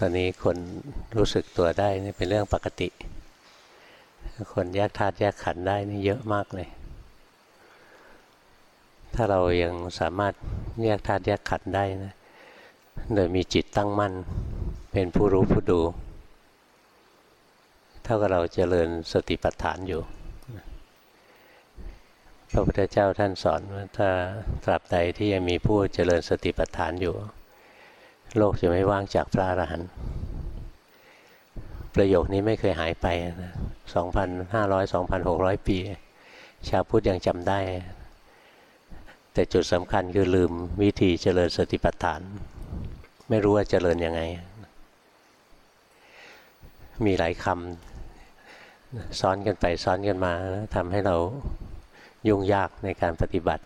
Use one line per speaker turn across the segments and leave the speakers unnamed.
ตอนนี้คนรู้สึกตัวได้นี่เป็นเรื่องปกติ คนแยกธาตุแยกขันธ์ได้นี่เยอะมากเลย ถ้าเรายังสามารถแยกธาตุแยกขันธ์ได้นะโดยมีจิตตั้งมั่น เป็นผู้รู้ผู้ดูเท่ากับเราเจริญสติปัฏฐานอยู่พระพุทธเจ้าท่านสอนว่าถ้าตราบใดที่ยังมีผู้เจริญสติปัฏฐานอยู่ โลกจะไม่ว่างจากพระอรหันต์ประโยคนี้ไม่เคยหายไปนะ2,500 2,600 ปี ชาวพุทธยังจำได้ แต่จุดสำคัญคือลืมวิธีเจริญสติปัฏฐาน ไม่รู้ว่าเจริญยังไง มีหลายคำซ้อนกันไปซ้อนกันมาทำให้เรายุ่งยากในการปฏิบัติ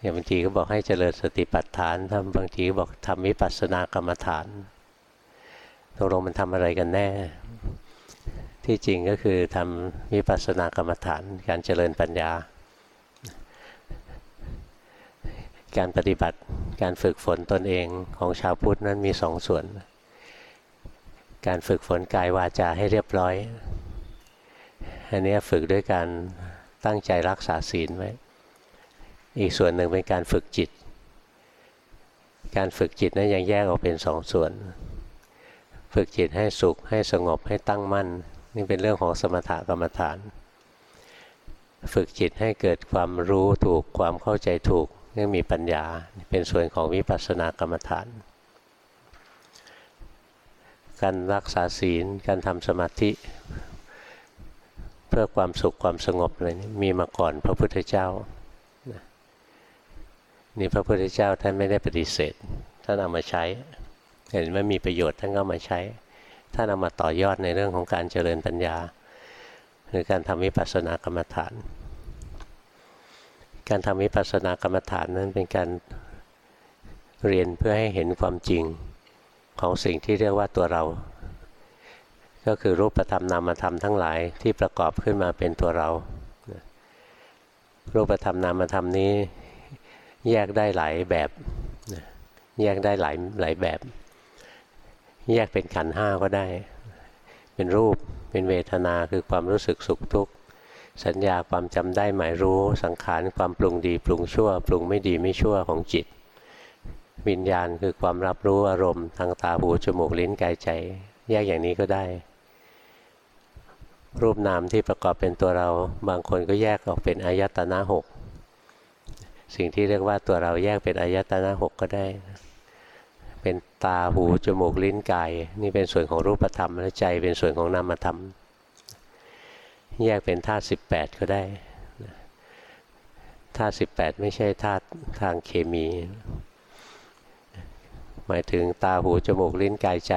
อย่างบางทีก็บอกให้เจริญสติปัฏฐานทำบางทีก็บอกทำวิปัสสนากรรมฐานตกลงมันทำอะไรกันแน่ ที่จริงก็คือทำวิปัสสนากรรมฐาน การเจริญปัญญา การปฏิบัติการฝึกฝนตนเองของชาวพุทธนั้นมีสองส่วน การฝึกฝนกายวาจาให้เรียบร้อย อันนี้ฝึกด้วยการตั้งใจรักษาศีลไว้ อีกส่วนหนึ่งเป็นการฝึกจิต การฝึกจิตนั้นยังแยกออกเป็นสองส่วน ฝึกจิตให้สุขให้สงบให้ตั้งมั่น นี่เป็นเรื่องของสมถกรรมฐาน ฝึกจิตให้เกิดความรู้ถูกความเข้าใจถูกนี่มีปัญญาเป็นส่วนของวิปัสสนากรรมฐาน การรักษาศีลการทำสมาธิ เพื่อความสุขความสงบอะไรนี่มีมาก่อนพระพุทธเจ้า นี่พระพุทธเจ้าท่านไม่ได้ปฏิเสธท่านเอามาใช้ เห็นว่ามีประโยชน์ท่านก็มาใช้ ท่านเอามาต่อยอดในเรื่องของการเจริญปัญญา หรือการทำวิปัสสนากรรมฐาน การทำวิปัสสนากรรมฐานนั้นเป็นการเรียนเพื่อให้เห็นความจริงของสิ่งที่เรียกว่าตัวเรา ก็คือรูปธรรมนามธรรมทั้งหลายที่ประกอบขึ้นมาเป็นตัวเรา รูปธรรมนามธรรมนี้ แยกได้หลายแบบแยกได้หลายหลายแบบ แยกเป็นขันห้าก็ได้ เป็นรูปเป็นเวทนาคือความรู้สึกสุขทุกข์สัญญาความจำได้หมายรู้ สังขารความปรุงดีปรุงชั่ว ปรุงไม่ดีไม่ชั่วของจิต วิญญาณคือความรับรู้อารมณ์ทางตาหูจมูกลิ้นกายใจ แยกอย่างนี้ก็ได้ รูปนามที่ประกอบเป็นตัวเรา บางคนก็แยกออกเป็นอายตนะหก สิ่งที่เรียกว่าตัวเราแยกเป็นอายตนะหกก็ได้ เป็นตาหูจมูกลิ้นกายนี่เป็นส่วนของรูปธรรมและใจเป็นส่วนของนามธรรม แยกเป็นธาตุสิบแปดก็ได้ธาตุสิบแปดไม่ใช่ธาตุทางเคมี หมายถึงตาหูจมูกลิ้นกายใจ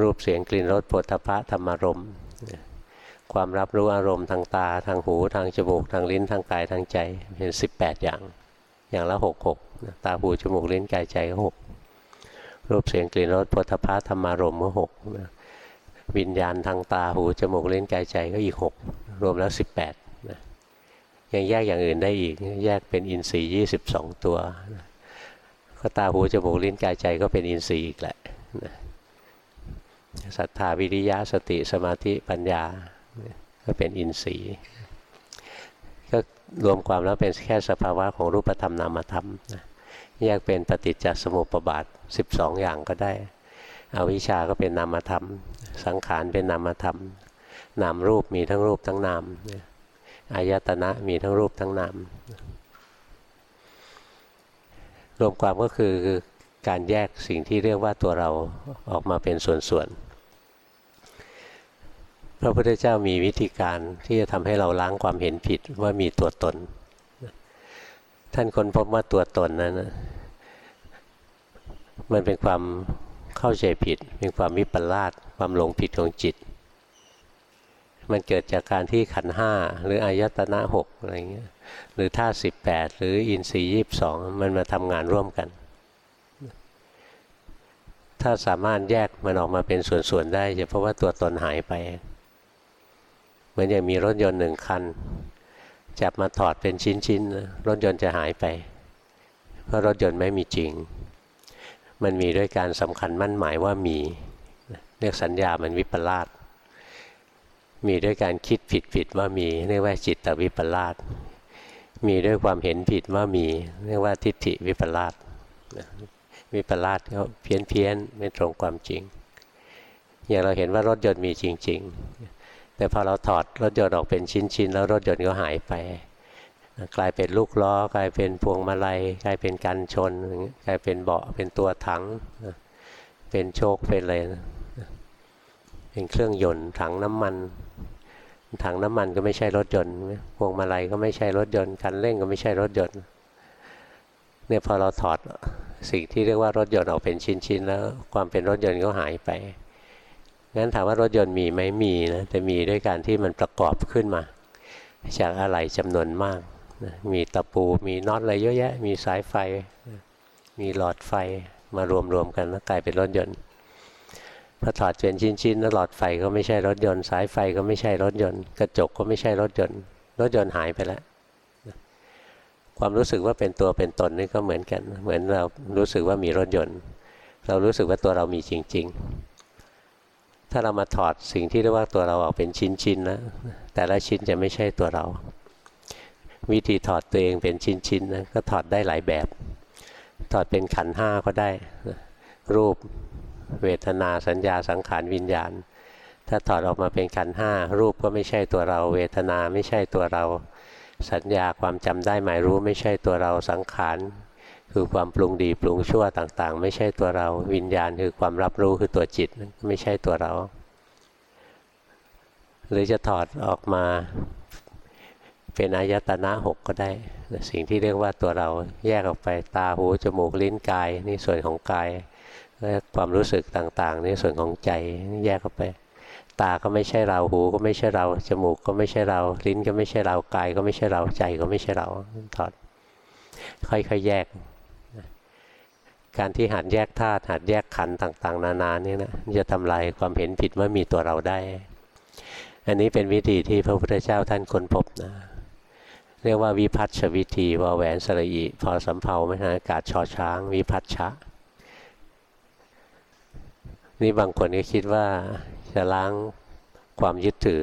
รูปเสียงกลิ่นรสผลทพะธรรมารมณ์ ความรับรู้อารมณ์ทางตา ทางหูทางจมูก ทางลิ้นทางกายทางใจเป็นสิบแปดอย่าง อย่างละหกหกตาหูจมูกลิ้นกายใจก็หกรูปเสียงกลิ่นรสพุทธภาธรรมารมก็หกวิญญาณทางตาหูจมูกลิ้นกายใจก็อีกหกรวมแล้วสิบแปดยังแยกอย่างอื่นได้อีกแยกเป็นอินทรีย์ยี่สิบสองตัวก็ตาหูจมูกลิ้นกายใจก็เป็นอินทรีย์อีกแหละศรัทธาวิริยะสติสมาธิปัญญา ก็เป็นอินทรีย์ ก็รวมความแล้วเป็นแค่สภาวะของรูปธรรมนามธรรมแยกเป็นปฏิจจสมุปบาท 12 อย่างก็ได้อวิชาก็เป็นนามธรรม สังขารเป็นนามธรรม นามรูปมีทั้งรูปทั้งนามอายตนะมีทั้งรูปทั้งนามรวมความก็คือการแยกสิ่งที่เรียกว่าตัวเราออกมาเป็นส่วนๆ ระพุทธเจ้ามีวิธีการที่จะทำให้เราล้างความเห็นผิดว่ามีตัวตน ท่านค้นพบว่าตัวตนนั้นมันเป็นความเข้าใจผิด เป็นความวิปลาสความหลงผิดของจิต มันเกิดจากการที่ขันห้าหรืออายตนะหกอะไรเงี้ยหรือท่าสิบแปดหรืออินทรีย์ยี่บสองมันมาทำงานร่วมกัน ถ้าสามารถแยกมันออกมาเป็นส่วนๆได้จะเพราะว่าตัวตนหายไป เหมือนอย่างมีรถยนต์หนึ่งคัน จับมาถอดเป็นชิ้นๆ รถยนต์จะหายไป เพราะรถยนต์ไม่มีจริง มันมีด้วยการสำคัญมั่นหมายว่ามีเรียกสัญญามันวิปลาสมีด้วยการคิดผิดผิดว่ามีเรียกว่าจิตตวิปลาสมีด้วยความเห็นผิดว่ามีเรียกว่าทิฏฐิวิปลาสวิปลาสก็เพี้ยนเพี้ยนไม่ตรงความจริง อย่างเราเห็นว่ารถยนต์มีจริง ๆ แต่พอเราถอดรถยนต์ออกเป็นชิ้นๆ แล้วรถยนต์ก็หายไป กลายเป็นลูกล้อ กลายเป็นพวงมาลัย กลายเป็นกันชน กลายเป็นเบาะเป็นตัวถัง เป็นโชคเป็นอะไรเป็นเครื่องยนต์ถังน้ำมันถังน้ำมันก็ไม่ใช่รถยนต์พวงมาลัยก็ไม่ใช่รถยนต์คันเร่งก็ไม่ใช่รถยนต์เนี่ยพอเราถอดสิ่งที่เรียกว่ารถยนต์ออกเป็นชิ้นๆ แล้วความเป็นรถยนต์ก็หายไป งั้นถามว่ารถยนต์มีไหมมีนะแต่มีด้วยการที่มันประกอบขึ้นมา จากอะไหล่จำนวนมากมีตะปูมีน็อตอะไรเยอะแยะ มีสายไฟ มีหลอดไฟมารวมๆกันแล้วกลายเป็นรถยนต์พอถอดเป็นชิ้นๆแล้วหลอดไฟก็ไม่ใช่รถยนต์ สายไฟก็ไม่ใช่รถยนต์ กระจกก็ไม่ใช่รถยนต์ รถยนต์หายไปแล้วความรู้สึกว่าเป็นตัวเป็นตนนี่ก็เหมือนกัน เหมือนเรารู้สึกว่ามีรถยนต์ เรารู้สึกว่าตัวเรามีจริง ๆ ถ้าเรามาถอดสิ่งที่เรียกว่าตัวเราออกเป็นชิ้นๆนะแต่ละชิ้นจะไม่ใช่ตัวเรา วิธีถอดตัวเองเป็นชิ้นๆนะก็ถอดได้หลายแบบ ถอดเป็นขันห้าก็ได้รูปเวทนาสัญญาสังขารวิญญาณ ถ้าถอดออกมาเป็นขันห้ารูปก็ไม่ใช่ตัวเรา เวทนาไม่ใช่ตัวเรา สัญญาความจำได้หมายรู้ไม่ใช่ตัวเราสังขาร คือความปรุงดีปรุงชั่วต่างๆ ไม่ใช่ตัวเรา วิญญาณคือความรับรู้คือตัวจิตไม่ใช่ตัวเรา หรือจะถอดออกมาเป็นอายตนะหกก็ได้ สิ่งที่เรียกว่าตัวเราแยกออกไปตาหูจมูกลิ้นกายนี่ส่วนของกายและความรู้สึกต่างๆนี่ส่วนของใจแยกออกไป ตาก็ไม่ใช่เราหูก็ไม่ใช่เราจมูกก็ไม่ใช่เราลิ้นก็ไม่ใช่เรากายก็ไม่ใช่เราใจก็ไม่ใช่เราถอดค่อยๆแยก การที่หัดแยกธาตุหัดแยกขันธ์ต่างๆ นานานี่นะจะทำลายความเห็นผิดว่ามีตัวเราได้ อันนี้เป็นวิธีที่พระพุทธเจ้าท่านค้นพบนะ เรียกว่าวิพัฒชวิธีวาแหวนสระอีพอสำเพาไม่ใช่อากาศชอช้าง วิพัฒชะ นี่บางคนก็คิดว่าจะล้างความยึดถือ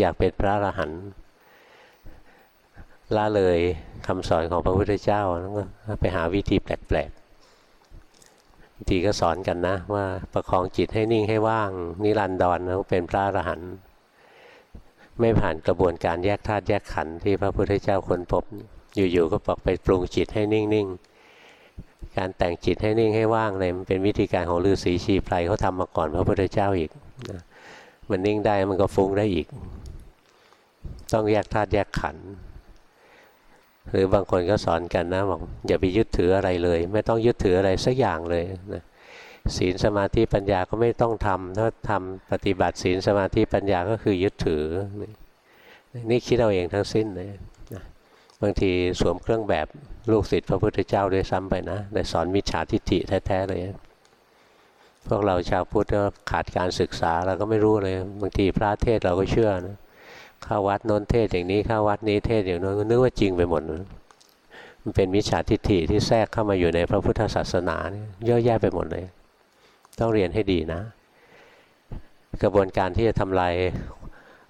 อยากเป็นพระอรหันต์ละเลยคำสอนของพระพุทธเจ้าแล้วก็ไปหาวิธีแปลก ๆวิธีก็สอนกันนะ ว่าประคองจิตให้นิ่งให้ว่าง นิรันดรแล้วเป็นพระอรหันต์ไม่ผ่านกระบวนการแยกธาตุแยกขันธ์ที่พระพุทธเจ้าค้นพบ อยู่ๆก็บอกไปปรุงจิตให้นิ่งๆ การแต่งจิตให้นิ่งให้ว่างเลยมันเป็นวิธีการของฤาษีชีไพรเขาทำมาก่อนพระพุทธเจ้าอีกมันนิ่งได้มันก็ฟุ้งได้อีก ต้องแยกธาตุแยกขันธ์ หรือบางคนก็สอนกันนะบอกอย่าไปยึดถืออะไรเลย ไม่ต้องยึดถืออะไรสักอย่างเลยนะศีลสมาธิปัญญาก็ไม่ต้องทำถ้าทำปฏิบัติศีลสมาธิปัญญาก็คือยึดถือ นี่คิดเอาเองทั้งสิ้นเลยนะบางทีสวมเครื่องแบบลูกศิษย์พระพุทธเจ้าด้วยซ้ำไปนะแต่สอนมิจฉาทิฏฐิแท้ๆเลย พวกเราชาวพุทธก็ขาดการศึกษาเราก็ไม่รู้เลย บางทีพระเทศเราก็เชื่อนะ เข้าวัดโน้นเทศอย่างนี้เข้าวัดนี้เทศอย่างโน้นนึกว่าจริงไปหมดมันเป็นมิจฉาทิฏฐิที่แทรกเข้ามาอยู่ในพระพุทธศาสนาเยอะแยะไปหมดเลย ต้องเรียนให้ดีนะ กระบวนการที่จะทำลาย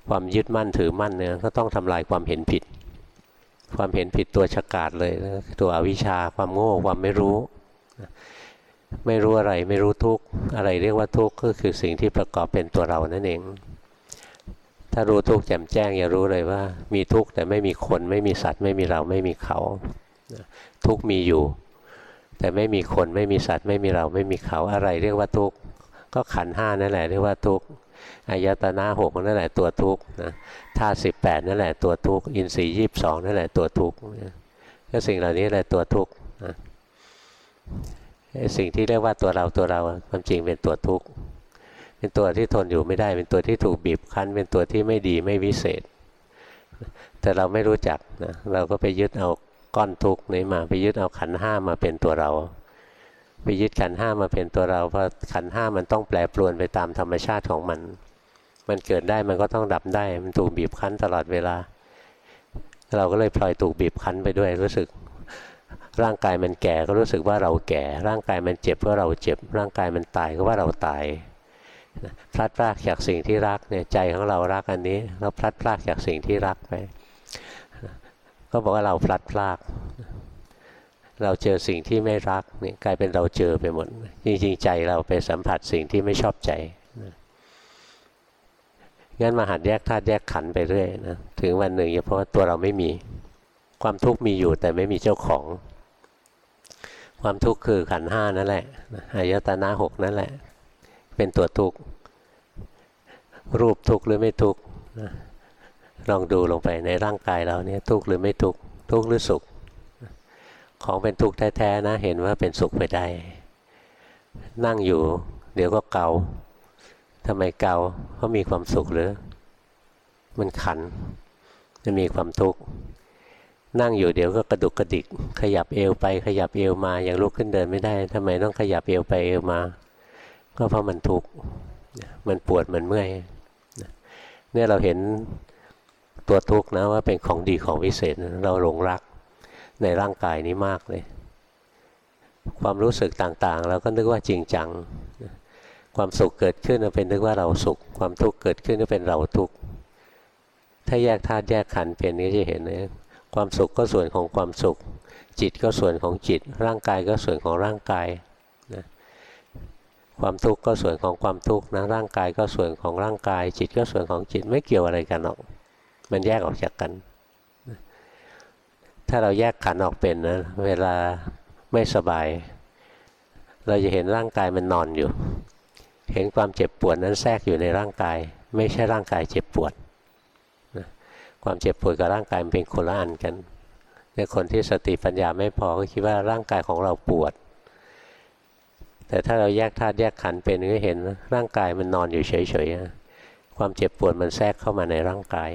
ความยึดมั่นถือมั่นเนี่ยก็ต้องทำลายความเห็นผิด ความเห็นผิดตัวฉกาดเลย ตัวอวิชชาความโง่ความไม่รู้ ไม่รู้อะไรไม่รู้ทุกอะไรเรียกว่าทุกก็คือสิ่งที่ประกอบเป็นตัวเรานั่นเอง ถ้ารู้ทุกข์แจ่มแจ้งอย่ารู้เลยว่า มีทุกข์แต่ไม่มีคนไม่มีสัตว์ ไม่มีเราไม่มีเขา ทุกข์มีอยู่ แต่ไม่มีคนไม่มีสัตว์ ไม่มีเราไม่มีเขาอะไร เรียกว่าทุกข์ก็ขันห้านั่นแหละเรียกว่าทุกข์อายตนะหกนั่นแหละตัวทุกข์นะธาตุสิบแปดนั่นแหละตัวทุกข์อินทรีย์ยี่สิบสองนั่นแหละตัวทุกข์ก็สิ่งเหล่านี้แหละตัวทุกข์สิ่งที่เรียกว่าตัวเราตัวเราความจริงเป็นตัวทุกข์ เป็นตัวที่ทนอยู่ไม่ได้ เป็นตัวที่ถูกบีบคั้น เป็นตัวที่ไม่ดีไม่วิเศษ แต่เราไม่รู้จักนะเราก็ไปยึดเอาก้อนทุกข์นี้มาไปยึดเอาขันห้ามาเป็นตัวเรา ไปยึดขันห้ามาเป็นตัวเราเพราะขันห้ามันต้องแปรปรวนไปตามธรรมชาติของมัน มันเกิดได้มันก็ต้องดับได้ มันถูกบีบคั้นตลอดเวลา เราก็เลยพลอยถูกบีบคั้นไปด้วยรู้สึกร่างกายมันแก่ก็รู้สึกว่าเราแก่ ร่างกายมันเจ็บก็เราเจ็บ ร่างกายมันตายก็ว่าเราตาย พลัดพรากจากสิ่งที่รักเนี่ยใจของเรารักอันนี้เราพลัดพรากจากสิ่งที่รักไป ก็บอกว่าเราพลัดพราก เราเจอสิ่งที่ไม่รักนี่กลายเป็นเราเจอไปหมดจริงๆใจเราไปสัมผัสสิ่งที่ไม่ชอบใจงั้นมาหัดแยกธาตุแยกขันไปเรื่อยนะถึงวันหนึ่งเพราะว่าตัวเราไม่มีความทุกข์มีอยู่แต่ไม่มีเจ้าของ ความทุกข์คือขันห้านั่นแหละอายตนะหกนั่นแหละ เป็นตัวทุกข์รูปทุกข์หรือไม่ทุกข์ลองดูลงไปในร่างกายเราเนี่ยทุกข์หรือไม่ทุกข์ทุกข์หรือสุข ของเป็นทุกข์แท้ๆนะเห็นว่าเป็นสุขไปได้ นั่งอยู่เดี๋ยวก็เกาทำไมเกาเพราะมีความสุขหรือ มันขันมันมีความทุกข์นั่งอยู่เดี๋ยวก็กระดุกกระดิก ขยับเอวไปขยับเอวมาอย่างลุกขึ้นเดินไม่ได้ทำไมต้องขยับเอวไปเอวมา ก็เพราะมันทุกข์มันปวดมันเมื่อยเนี่ยเราเห็นตัวทุกข์นะว่าเป็นของดีของวิเศษเราหลงรักในร่างกายนี้มากเลย ความรู้สึกต่างๆ เราก็นึกว่าจริงจัง ความสุขเกิดขึ้นเราเป็นนึกว่าเราสุข ความทุกข์เกิดขึ้นก็เป็นเราทุกข์ถ้าแยกธาตุแยกขันธ์เป็นก็จะเห็นเลยความสุขก็ส่วนของความสุข จิตก็ส่วนของจิต ร่างกายก็ส่วนของร่างกาย ความทุกข์ก็ส่วนของความทุกข์นะร่างกายก็ส่วนของร่างกาย จิตก็ส่วนของจิตไม่เกี่ยวอะไรกันหรอก มันแยกออกจากกัน ถ้าเราแยกขันออกเป็นนะเวลาไม่สบาย เราจะเห็นร่างกายมันนอนอยู่ เห็นความเจ็บปวดนั้นแทรกอยู่ในร่างกาย ไม่ใช่ร่างกายเจ็บปวดนะความเจ็บปวดกับร่างกายมันเป็นคนละอันกันเนี่คนที่สติปัญญาไม่พอก็คิดว่าร่างกายของเราปวด แต่ถ้าเราแยกธาตุแยกขันธ์เป็นก็เห็นร่างกายมันนอนอยู่เฉยๆความเจ็บปวดมันแทรกเข้ามาในร่างกาย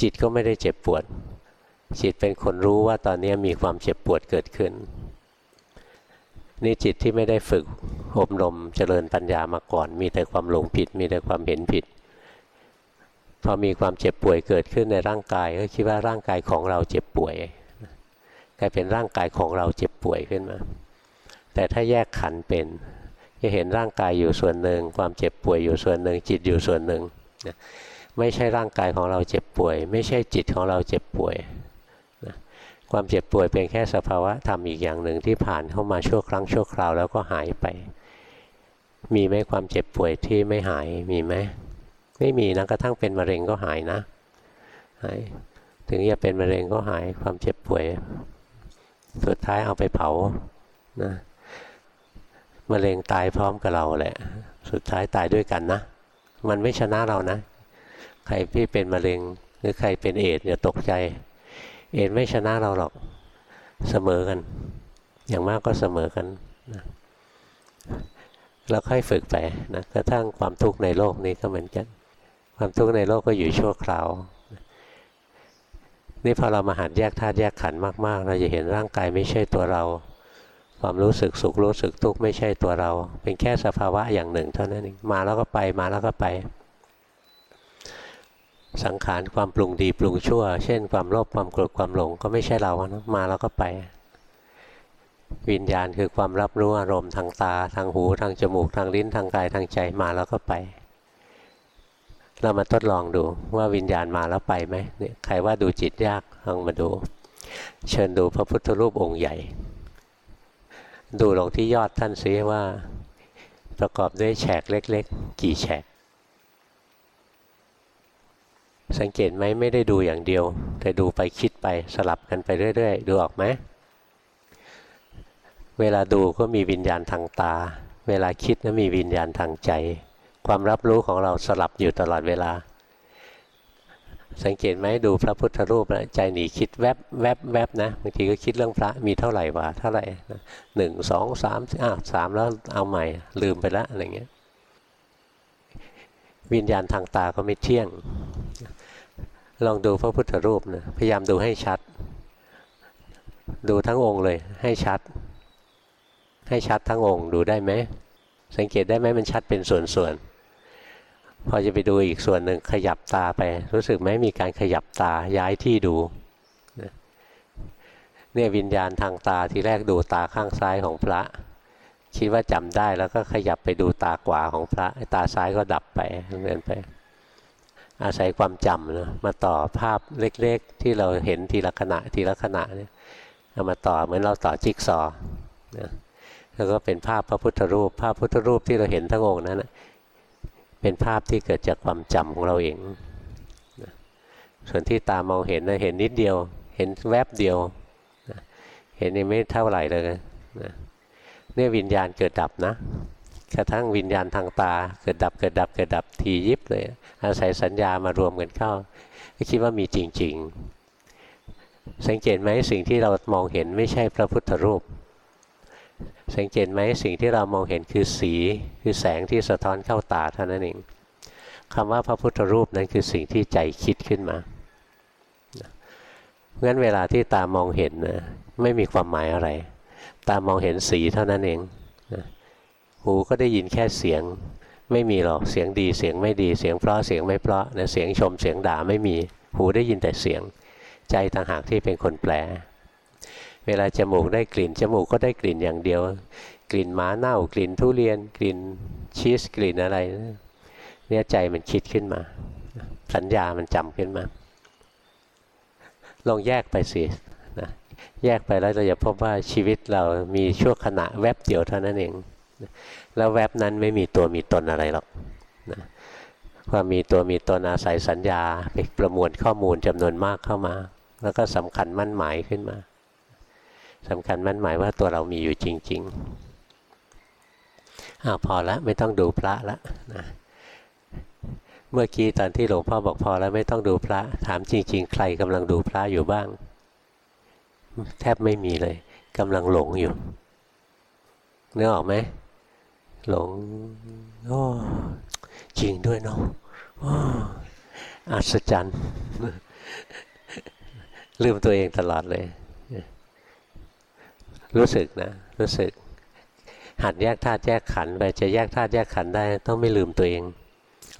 จิตก็ไม่ได้เจ็บปวด จิตเป็นคนรู้ว่าตอนนี้มีความเจ็บปวดเกิดขึ้น นี่จิตที่ไม่ได้ฝึกอบรมเจริญปัญญามาก่อน มีแต่ความหลงผิด มีแต่ความเห็นผิดพอมีความเจ็บป่วยเกิดขึ้นในร่างกายก็คิดว่าร่างกายของเราเจ็บป่วยกลายเป็นร่างกายของเราเจ็บป่วยขึ้นมา แต่ถ้าแยกขันเป็น จะเห็นร่างกายอยู่ส่วนหนึ่ง ความเจ็บป่วยอยู่ส่วนหนึ่ง จิตอยู่ส่วนหนึ่งไม่ใช่ร่างกายของเราเจ็บป่วย ไม่ใช่จิตของเราเจ็บป่วยความเจ็บป่วยเป็นแค่สภาวะธรรมอีกอย่างหนึ่งที่ผ่านเข้ามาชั่วครั้งชั่วคราวแล้วก็หายไป มีไหมความเจ็บป่วยที่ไม่หายมีไหมไม่มีนะกระทั่งเป็นมะเร็งก็หายนะหายถึงจะเป็นมะเร็งก็หายความเจ็บป่วย สุดท้ายเอาไปเผานะ มะเร็งตายพร้อมกับเราแหละ สุดท้ายตายด้วยกันนะ มันไม่ชนะเรานะ ใครที่เป็นมะเร็งหรือใครเป็นเอดอย่าตกใจ เอ็นไม่ชนะเราหรอก เสมอกัน อย่างมากก็เสมอกันนะแล้วค่อยฝึกไปนะกระทั่งความทุกข์ในโลกนี้ก็เหมือนกัน ความทุกข์ในโลกก็อยู่ชั่วคราวนี่พอเรามาหัดแยกธาตุแยกขันธ์มากๆ เราจะเห็นร่างกายไม่ใช่ตัวเรา ความรู้สึกสุขรู้สึกทุกข์ไม่ใช่ตัวเรา เป็นแค่สภาวะอย่างหนึ่ง เท่านั้นเองมาแล้วก็ไปมาแล้วก็ไป สังขารความปรุงดีปรุงชั่ว เช่น ความโลภความโกรธความหลงก็ไม่ใช่เรานะมาแล้วก็ไป วิญญาณคือความรับรู้อารมณ์ทางตา ทางหูทางจมูก ทางลิ้นทางกายทางใจมาแล้วก็ไป เรามาทดลองดูว่าวิญญาณมาแล้วไปไหมเนี่ยใครว่าดูจิตยากลองมาดู เชิญดูพระพุทธรูปองค์ใหญ่ ดูลงที่ยอดท่านซิว่า ประกอบด้วยแฉกเล็ก ๆ กี่แฉก สังเกตไหมไม่ได้ดูอย่างเดียว แต่ดูไปคิดไปสลับกันไปเรื่อย ๆ ดูออกไหม เวลาดูก็มีวิญญาณทางตา เวลาคิดก็มีวิญญาณทางใจ ความรับรู้ของเราสลับอยู่ตลอดเวลา สังเกตไหมดูพระพุทธรูปนะใจหนีคิดแวบแวบแวบนะบางทีก็คิดเรื่องพระมีเท่าไหร่วะเท่าไหร่หนึ่งสองสามอ้าวสามแล้วเอาใหม่ลืมไปล้วอะไรเงี้ยวิญญาณทางตาก็ไม่เที่ยง ลองดูพระพุทธรูปนะพยายามดูให้ชัด ดูทั้งองค์เลย ให้ชัด ให้ชัดทั้งองค์ดูได้ไหมสังเกตได้ไหมมันชัดเป็นส่วนๆ พอจะไปดูอีกส่วนหนึ่งขยับตาไป รู้สึกไหมมีการขยับตาย้ายที่ดูเนี่ยวิญญาณทางตาทีแรกดูตาข้างซ้ายของพระ คิดว่าจำได้แล้วก็ขยับไปดูตาขวาของพระตาซ้ายก็ดับไปเดินไป อาศัยความจำนะมาต่อภาพเล็กๆ ที่เราเห็นทีละขณะทีละขณะเนี่ยเอามาต่อเหมือนเราต่อจิ๊กซอนะแล้วก็เป็นภาพพระพุทธรูป ภาพพุทธรูปที่เราเห็นทั้งองค์นั้นนะ เป็นภาพที่เกิดจากความจำของเราเอง ส่วนที่ตามองเห็นนะเห็นนิดเดียว เห็นแวบเดียวนะเห็นนี่ไม่เท่าไหร่เลยนะเนี่ยวิญญาณเกิดดับนะกระทั่งวิญญาณทางตา เกิดดับเกิดดับเกิดดับทียิบเลย อาศัยสัญญามารวมกันเข้าคิดว่ามีจริง ๆ สังเกตไหมสิ่งที่เรามองเห็นไม่ใช่พระพุทธรูป สังเกตไหมสิ่งที่เรามองเห็นคือสี คือแสงที่สะท้อนเข้าตาเท่านั้นเองคำว่าพระพุทธรูปนั้นคือสิ่งที่ใจคิดขึ้นมาเพราะฉะนั้นเวลาที่ตามองเห็นนะไม่มีความหมายอะไร ตามองเห็นสีเท่านั้นเองหูก็ได้ยินแค่เสียงไม่มีหรอกเสียงดีเสียงไม่ดีเสียงเพราะเสียงไม่เพราะนะเสียงชมเสียงด่าไม่มีหูได้ยินแต่เสียง ใจต่างหากที่เป็นคนแปล เวลาจมูกได้กลิ่น จมูกก็ได้กลิ่นอย่างเดียว กลิ่นหมาเน่า กลิ่นทุเรียน กลิ่นชีสกลิ่นอะไร เนี่ยใจมันคิดขึ้นมา สัญญามันจำขึ้นมา ลองแยกไปสินะแยกไปแล้วเราจะพบว่าชีวิตเรามีชั่วขณะแวบเดียวเท่านั้นเอง แล้วแวบนั้นไม่มีตัวมีตนอะไรหรอกนะความมีตัวมีตนอาศัยสัญญาไปประมวลข้อมูลจำนวนมากเข้ามา แล้วก็สำคัญมั่นหมายขึ้นมา สำคัญมั่นหมายว่าตัวเรามีอยู่จริงๆอ้าวพอแล้วไม่ต้องดูพระแล้วนะเมื่อกี้ตอนที่หลวงพ่อบอกพอแล้วไม่ต้องดูพระ ถามจริง ๆ ใครกำลังดูพระอยู่บ้าง แทบไม่มีเลยกำลังหลงอยู่เนื้อออกไหมหลงโอ้จริงด้วยเนาะอัศจรรย์ลืมตัวเองตลอดเลย รู้สึกนะ รู้สึก หัดแยกธาตุแยกขันธ์ไปจะแยกธาตุแยกขันธ์ได้ ต้องไม่ลืมตัวเอง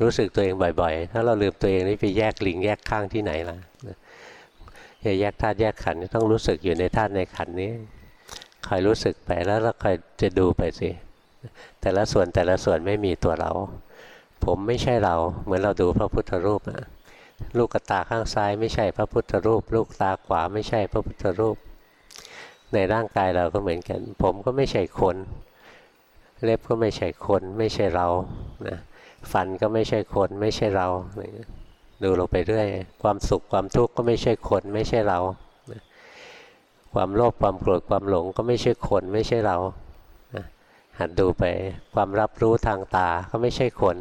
รู้สึกตัวเองบ่อยๆ ถ้าเราลืมตัวเองนี่ไปแยกลิงแยกข้างที่ไหนล่ะจะแยกธาตุแยกขันธ์ต้องรู้สึกอยู่ในธาตุในขันธ์นี้คอยรู้สึกไปแล้วเราคอยจะดูไปสิแต่ละส่วนแต่ละส่วนไม่มีตัวเรา ผมไม่ใช่เรา เหมือนเราดูพระพุทธรูปนะลูกตาข้างซ้ายไม่ใช่พระพุทธรูป ลูกตาขวาไม่ใช่พระพุทธรูป ในร่างกายเราก็เหมือนกัน ผมก็ไม่ใช่คน เล็บก็ไม่ใช่คน ไม่ใช่เรานะฟันก็ไม่ใช่คน ไม่ใช่เราดูลงไปเรื่อย ความสุขความทุกข์ก็ไม่ใช่คน ไม่ใช่เรา ความโลภความโกรธความหลงก็ไม่ใช่คน ไม่ใช่เราหัดดูไปความรับรู้ทางตาก็ไม่ใช่คน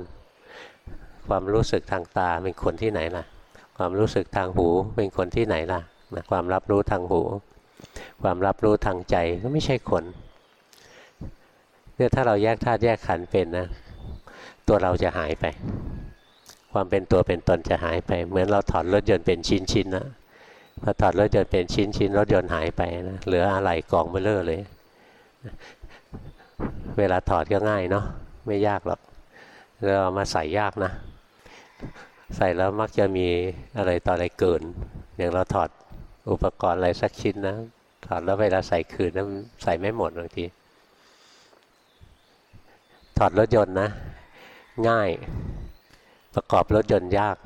ความรู้สึกทางตาเป็นคนที่ไหนล่ะ ความรู้สึกทางหูเป็นคนที่ไหนล่ะนะความรับรู้ทางหู ความรับรู้ทางใจก็ไม่ใช่คนเนี่ยถ้าเราแยกธาตุแยกขันเป็นนะ ตัวเราจะหายไป ความเป็นตัวเป็นตนจะหายไป เหมือนเราถอดรถยนต์เป็นชิ้นๆนะพอถอดรถยนต์เป็นชิ้นชิ้นรถยนต์หายไปนะเหลืออะไหล่กองเบลเลอร์เลย เวลาถอดก็ง่ายเนาะไม่ยากหรอกเรามาใส่ยากนะ ใส่แล้วมักจะมีอะไรต่ออะไรเกิน อย่างเราถอดอุปกรณ์อะไรสักชิ้นนะ ถอดแล้วเวลาใส่คืนนะใส่ไม่หมดบางทีถอดรถยนต์นะ ง่าย ประกอบรถยนต์ยาก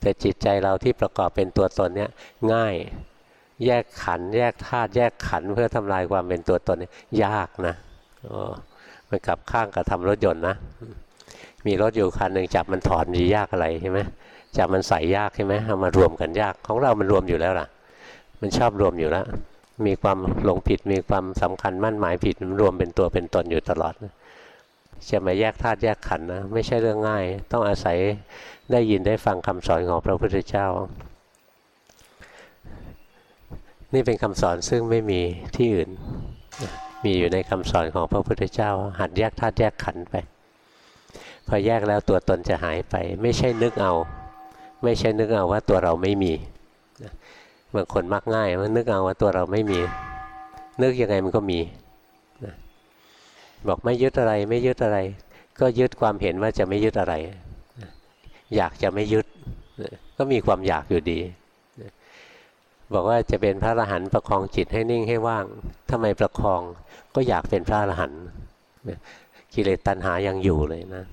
แต่จิตใจเราที่ประกอบเป็นตัวตนเนี่ยง่าย แยกขัน แยกธาตุแยกขันเพื่อทำลายความเป็นตัวตนเนี่ยยากนะมันกลับข้างกับทำรถยนต์นะ มีรถอยู่คันหนึ่งจับมันถอดมียากอะไรใช่ไหมจับมันใส่ยากใช่ไหมเอามารวมกันยากของเรามันรวมอยู่แล้วล่ะ มันชอบรวมอยู่แล้ว มีความหลงผิด มีความสำคัญมั่นหมายผิดมันรวมเป็นตัวเป็นตนอยู่ตลอดนะจะมาแยกธาตุแยกขันธ์นะไม่ใช่เรื่องง่าย ต้องอาศัยได้ยินได้ฟังคำสอนของพระพุทธเจ้า นี่เป็นคำสอนซึ่งไม่มีที่อื่น มีอยู่ในคำสอนของพระพุทธเจ้า หัดแยกธาตุแยกขันธ์ไป พอแยกแล้วตัวตนจะหายไป ไม่ใช่นึกเอา ไม่ใช่นึกเอาว่าตัวเราไม่มี บางคนมักง่ายว่านึกเอาว่าตัวเราไม่มี นึกยังไงมันก็มีบอกไม่ยึดอะไรไม่ยึดอะไร ก็ยึดความเห็นว่าจะไม่ยึดอะไร อยากจะไม่ยึด ก็มีความอยากอยู่ดี บอกว่าจะเป็นพระอรหันต์ประคองจิตให้นิ่งให้ว่างทำไมประคองก็อยากเป็นพระอรหันต์กิเลสตัณหายังอยู่เลยนะ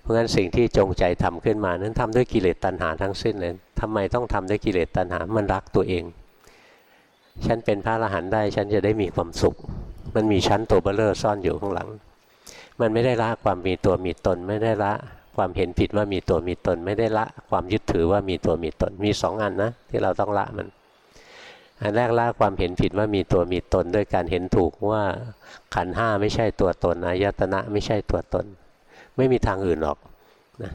เพราะงั้นสิ่งที่จงใจทำขึ้นมานั้นทำด้วยกิเลสตัณหาทั้งสิ้นเลยทำไมต้องทำด้วยกิเลสตัณหา มันรักตัวเอง ฉันเป็นพระอรหันต์ได้ ฉันจะได้มีความสุข มันมีชั้นตัวเบลเลอร์ซ่อนอยู่ข้างหลัง มันไม่ได้ละความมีตัวมีตน ไม่ได้ละความเห็นผิดว่ามีตัวมีตน ไม่ได้ละความยึดถือว่ามีตัวมีตน มีสองอันนะที่เราต้องละมันอันแรกละความเห็นผิดว่ามีตัวมีตนด้วยการเห็นถูกว่าขันห้าไม่ใช่ตัวตนอายตนะไม่ใช่ตัวตน ไม่มีทางอื่นหรอกนะ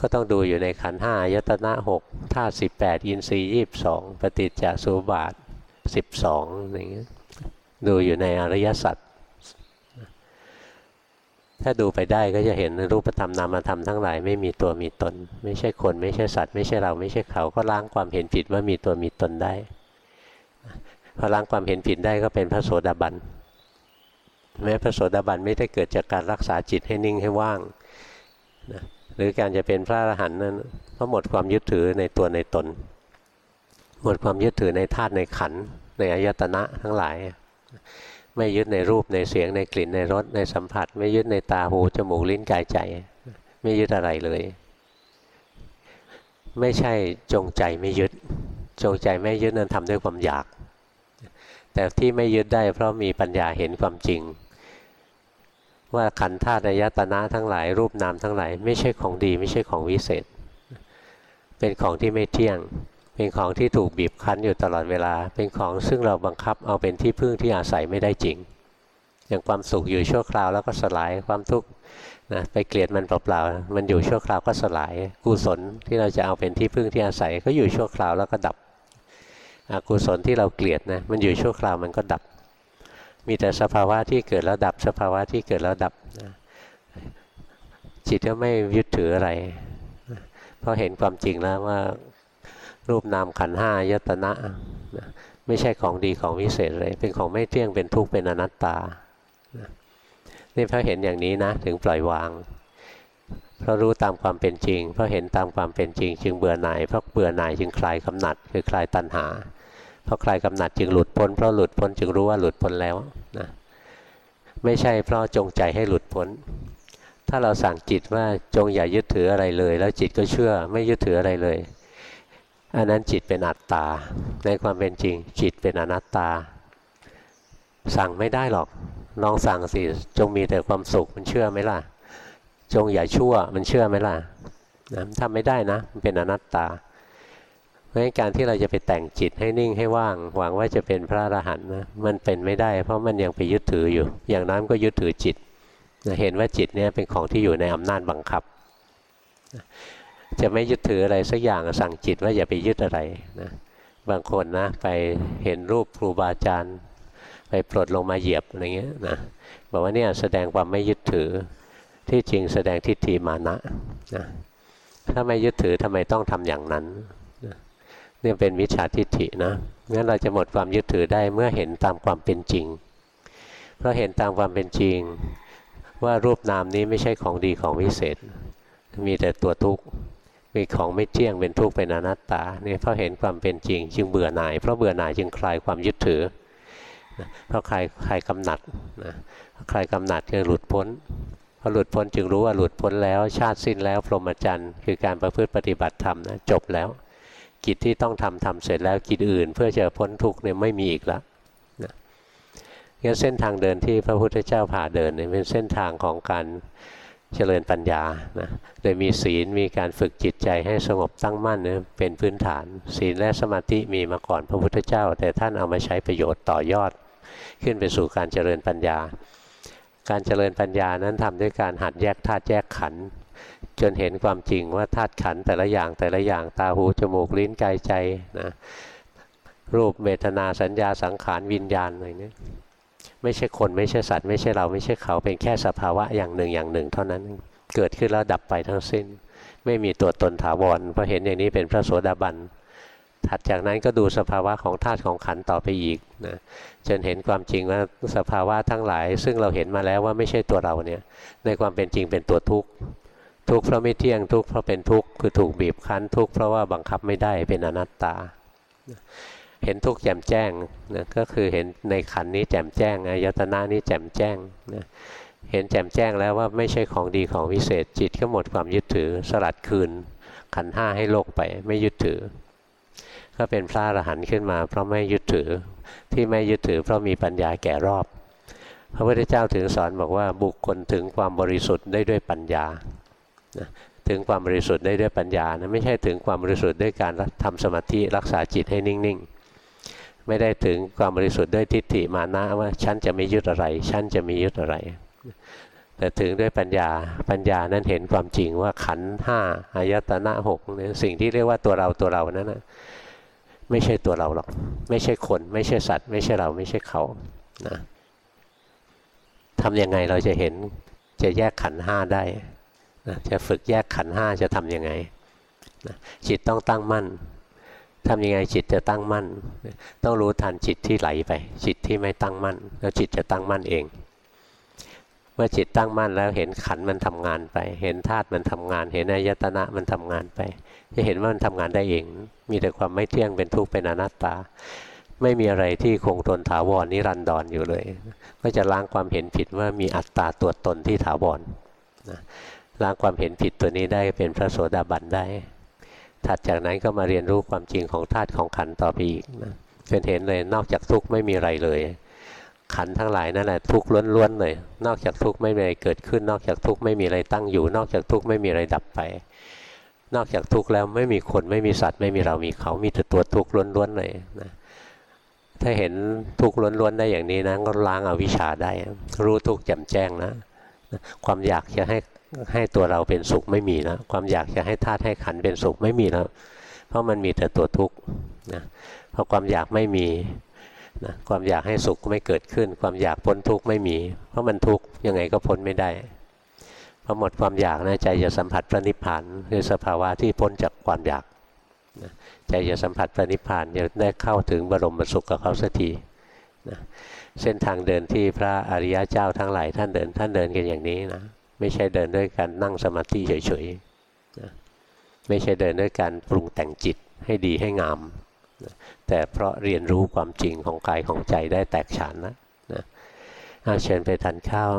ก็ต้องดูอยู่ในขันห้ายตนะหกธาตุสิบแปดอินทรีย์ยี่สิบสองปฏิจจสุบาทสิบสองอย่างเงี้ยดูอยู่ในอริยสัจถ้าดูไปได้ก็จะเห็นรูปธรรมนามธรรมทั้งหลายไม่มีตัวมีตน ไม่ใช่คนไม่ใช่สัตว์ ไม่ใช่เราไม่ใช่เขาก็ล้างความเห็นผิดว่ามีตัวมีตนได้พอล้างความเห็นผิดได้ก็เป็นพระโสดาบัน แม้พระโสดาบันไม่ได้เกิดจากการรักษาจิตให้นิ่งให้ว่างนะหรือการจะเป็นพระอรหันต์นั้นก็หมดความยึดถือในตัวในตน หมดความยึดถือในธาตุในขันในอายตนะทั้งหลาย ไม่ยึดในรูปในเสียงในกลิ่นในรสในสัมผัส ไม่ยึดในตาหูจมูกลิ้นกายใจ ไม่ยึดอะไรเลย ไม่ใช่จงใจไม่ยึด จงใจไม่ยึดนั้นทำด้วยความอยาก แต่ที่ไม่ยึดได้เพราะมีปัญญาเห็นความจริง ว่าขันธาตุยตนะทั้งหลาย รูปนามทั้งหลาย ไม่ใช่ของดี ไม่ใช่ของวิเศษ เป็นของที่ไม่เที่ยง เป็นของที่ถูกบีบคั้นอยู่ตลอดเวลา เป็นของซึ่งเราบังคับเอาเป็นที่พึ่งที่อาศัยไม่ได้จริง อย่างความสุขอยู่ชั่วคราวแล้วก็สลายความทุกข์นะไปเกลียดมันเปล่าๆมันอยู่ชั่วคราวก็สลายกุศลที่เราจะเอาเป็นที่พึ่งที่อาศัย ก็อยู่ชั่วคราวแล้วก็ดับอกุศลที่เราเกลียดนะมันอยู่ชั่วคราวมันก็ดับ มีแต่สภาวะที่เกิดแล้วดับ สภาวะที่เกิดแล้วดับนะจิตก็ไม่ยึดถืออะไร เพราะเห็นความจริงแล้วว่ารูปนามขันห้ายตนะไม่ใช่ของดีของวิเศษเลย เป็นของไม่เที่ยงเป็นทุกข์เป็นอนัตตานี่เพอเห็นอย่างนี้นะ ถึงปล่อยวาง เพราะรู้ตามความเป็นจริง เพราะเห็นตามความเป็นจริง จึงเบื่อหน่ายเพราะเบื่อหน่ายจึงคลายกำหนัด คือคลายตัณหา เพราะคลายกำหนัดจึงหลุดพ้นเพราะหลุดพ้นจึงรู้ว่าหลุดพ้นแล้วนะไม่ใช่เพราะจงใจให้หลุดพ้น ถ้าเราสั่งจิตว่าจงอย่ายึดถืออะไรเลย แล้วจิตก็เชื่อไม่ยึดถืออะไรเลย อันนั้นจิตเป็นอัตตา ในความเป็นจริง จิตเป็นอนัตตา สั่งไม่ได้หรอกลองสั่งสิจงมีแต่ความสุขมันเชื่อไหมล่ะ จงอย่าชั่วมันเชื่อไหมล่ะนะทำไม่ได้นะมันเป็นอนัตตา ราะฉะนั้นการที่เราจะไปแต่งจิตให้นิ่งให้ว่าง หวังว่าจะเป็นพระอรหันต์นะมันเป็นไม่ได้ เพราะมันยังไปยึดถืออยู่ อย่างนั้นก็ยึดถือจิตเห็นว่าจิตเนี่ยเป็นของที่อยู่ในอำนาจบังคับ จะไม่ยึดถืออะไรสักอย่างสั่งจิตว่าอย่าไปยึดอะไรนะบางคนนะไปเห็นรูปครูบาอาจารย์ ไปปลดลงมาเหยียบอะไรเงี้ยนะบอกว่าเนี่ยแสดงความไม่ยึดถือที่จริงแสดงทิฏฐิมานะนะถ้าไม่ยึดถือทำไมต้องทำอย่างนั้น เนี่ยเป็นมิจฉาทิฏฐินะงั้นเราจะหมดความยึดถือได้เมื่อเห็นตามความเป็นจริง เพราะเห็นตามความเป็นจริง ว่ารูปนามนี้ไม่ใช่ของดีของวิเศษ มีแต่ตัวทุกข์มีของไม่เที่ยงเป็นทุกข์เป็นอนัตตาเนี่ยเพราะเห็นความเป็นจริง จึงเบื่อหน่าย เพราะเบื่อหน่ายจึงคลายความยึดถือเพราะคลายคลายกำหนัดนะคลายกำหนัดจึงหลุดพ้นพอหลุดพ้นจึงรู้ว่าหลุดพ้นแล้วชาติสิ้นแล้วพรหมจรรย์คือการประพฤติปฏิบัติธรรมนะจบแล้ว กิจที่ต้องทำทำเสร็จแล้วกิจอื่น เพื่อจะพ้นทุกข์เนี่ยไม่มีอีกแล้วนะงั้นเส้นทางเดินที่พระพุทธเจ้าผ่าเดินเนี่ยเป็นเส้นทางของการเจริญปัญญานะโดยมีศีลมีการฝึกจิตใจให้สงบตั้งมั่นเนี่ยเป็นพื้นฐาน ศีลและสมาธิมีมาก่อนพระพุทธเจ้า แต่ท่านเอามาใช้ประโยชน์ต่อยอด ขึ้นไปสู่การเจริญปัญญา การเจริญปัญญานั้นทำด้วยการหัดแยกธาตุแยกขันธ์ จนเห็นความจริงว่าธาตุขันแต่ละอย่างแต่ละอย่างตาหูจมูกลิ้นกายใจนะรูปเวทนาสัญญาสังขารวิญญาณอะไรเนี้ไม่ใช่คนไม่ใช่สัตว์ไม่ใช่เราไม่ใช่เขาเป็นแค่สภาวะอย่างหนึ่งอย่างหนึ่ง เท่านั้นเกิดขึ้นแล้วดับไปทั้งสิ้น ไม่มีตัวตนถาวรพอเห็นอย่างนี้เป็นพระโสดาบันถัดจากนั้นก็ดูสภาวะของธาตุของขันต่อไปอีกนะจนเห็นความจริงว่าสภาวะทั้งหลาย ซึ่งเราเห็นมาแล้วว่าไม่ใช่ตัวเราเนี่ยในความเป็นจริงเป็นตัวทุกข์ ทุกข์เพราะไม่เที่ยงทุกข์เพราะเป็นทุกข์คือถูกบีบคั้นทุกข์เพราะว่าบังคับไม่ได้เป็นอนัตตา เห็นทุกข์แจ่มแจ้งนะก็คือเห็นในขันนี้แจ่มแจ้งอายตนะนี้แจ่มแจ้งนะเห็นแจ่มแจ้งแล้วว่าไม่ใช่ของดีของวิเศษจิตก็หมดความยึดถือสลัดคืน ขันห้าให้โลกไปไม่ยึดถือ ก็เป็นพระอรหันต์ขึ้นมา เพราะไม่ยึดถือที่ไม่ยึดถือ เพราะมีปัญญาแก่รอบ พระพุทธเจ้าถึงสอนบอกว่าบุคคลถึงความบริสุทธิ์ได้ด้วยปัญญา ถึงความบริสุทธิ์ได้ด้วยปัญญานะไม่ใช่ถึงความบริสุทธิ์ด้วยการทำสมาธิรักษาจิตให้นิ่งๆ ไม่ได้ถึงความบริสุทธิ์ด้วยทิฏฐิมานะว่าฉันจะไม่ยึดอะไร ฉันจะไม่ยึดอะไร แต่ถึงด้วยปัญญาปัญญานั้นเห็นความจริงว่าขันห้าอายตนะหกสิ่งที่เรียกว่าตัวเราตัวเรานั้นนะไม่ใช่ตัวเราหรอก ไม่ใช่คน ไม่ใช่สัตว์ ไม่ใช่เราไม่ใช่เขานะทำยังไงเราจะเห็นจะแยกขันห้าได้ นะจะฝึกแยกขันห้าจะทำยังไงนะจิตต้องตั้งมั่นทำยังไงจิตจะตั้งมั่น ต้องรู้ทันจิตที่ไหลไป จิตที่ไม่ตั้งมั่น แล้วจิตจะตั้งมั่นเอง เมื่อจิตตั้งมั่นแล้วเห็นขันมันทำงานไป เห็นธาตุมันทำงาน เห็นอายตนะมันทำงานไป จะเห็นว่ามันทำงานได้เอง มีแต่ความไม่เที่ยงเป็นทุกข์เป็นอนัตตา ไม่มีอะไรที่คงทนถาวรนิรันดรออยู่เลย ก็จะล้างความเห็นผิดว่ามีอัตตาตัวตนที่ถาวรนะ ล้างความเห็นผิดตัวนี้ได้เป็นพระโสดาบันได้ ถัดจากนั้นก็มาเรียนรู้ความจริงของธาตุของขันต่อไปอีกนะจนเห็นเลยนอกจากทุกข์ไม่มีอะไรเลย ขันทั้งหลายนั่นแหละทุกข์ล้วนๆเลย นอกจากทุกข์ไม่มีอะไรเกิดขึ้น นอกจากทุกข์ไม่มีอะไรตั้งอยู่ นอกจากทุกข์ไม่มีอะไรดับไป นอกจากทุกข์แล้วไม่มีคนไม่มีสัตว์ไม่มีเรามีเขามีแต่ตัวทุกข์ล้วนๆเลยนะถ้าเห็นทุกข์ล้วนๆได้อย่างนี้นะก็ล้างอาวิชชาได้ รู้ทุกข์แจ่มแจ้งนะ ความอยากจะให้ ให้ตัวเราเป็นสุขไม่มีแล้วความอยากจะให้ธาตุให้ขันเป็นสุขไม่มีแล้ว เพราะมันมีแต่ตัวทุกข์นะเพราะความอยากไม่มีนะความอยากให้สุขไม่เกิดขึ้น ความอยากพ้นทุกข์ไม่มี เพราะมันทุกข์ยังไงก็พ้นไม่ได้พอหมดความอยากนะใจจะสัมผัสพระนิพพานคือสภาวะที่พ้นจากความอยากนะใจจะสัมผัสพระนิพพานจะได้เข้าถึงบรมสุขกับเขาสักทีนะเส้นทางเดินที่พระอริยะเจ้าทั้งหลายท่านเดินท่านเดินกันอย่างนี้นะ ไม่ใช่เดินด้วยการนั่งสมาธิเฉยๆนะไม่ใช่เดินด้วยการปรุงแต่งจิตให้ดีให้งามนะแต่เพราะเรียนรู้ความจริงของกายของใจได้แตกฉานนะนะเชิญไปทานข้าว